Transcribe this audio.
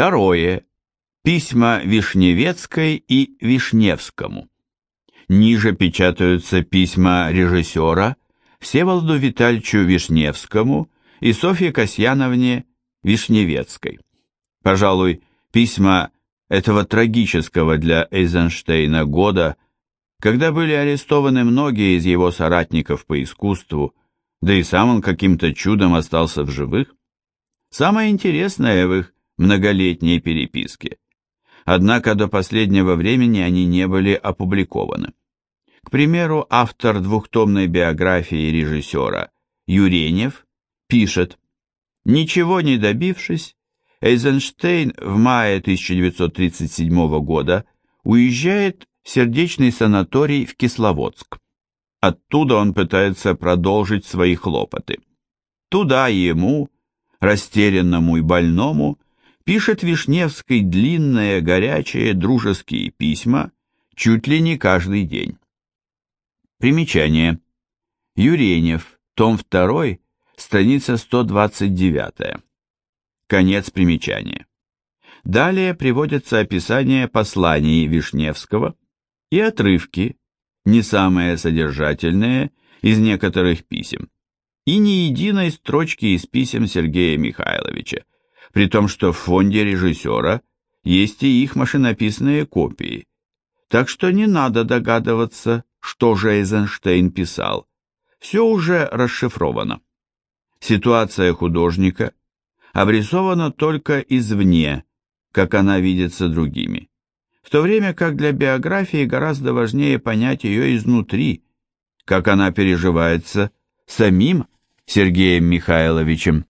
Второе. Письма Вишневецкой и Вишневскому. Ниже печатаются письма режиссера Всеволоду Витальевичу Вишневскому и Софье Касьяновне Вишневецкой. Пожалуй, письма этого трагического для Эйзенштейна года, когда были арестованы многие из его соратников по искусству, да и сам он каким-то чудом остался в живых, самое интересное в их многолетней переписке. Однако до последнего времени они не были опубликованы. К примеру, автор двухтомной биографии режиссера Юренев пишет «Ничего не добившись, Эйзенштейн в мае 1937 года уезжает в сердечный санаторий в Кисловодск. Оттуда он пытается продолжить свои хлопоты. Туда ему, растерянному и больному, пишет Вишневский длинные, горячие, дружеские письма чуть ли не каждый день. Примечание. Юренев, том 2, страница 129. Конец примечания. Далее приводятся описания посланий Вишневского и отрывки, не самые содержательные, из некоторых писем, и ни единой строчки из писем Сергея Михайловича, при том, что в фонде режиссера есть и их машинописные копии. Так что не надо догадываться, что же Эйзенштейн писал. Все уже расшифровано. Ситуация художника обрисована только извне, как она видится другими, в то время как для биографии гораздо важнее понять ее изнутри, как она переживается самим Сергеем Михайловичем.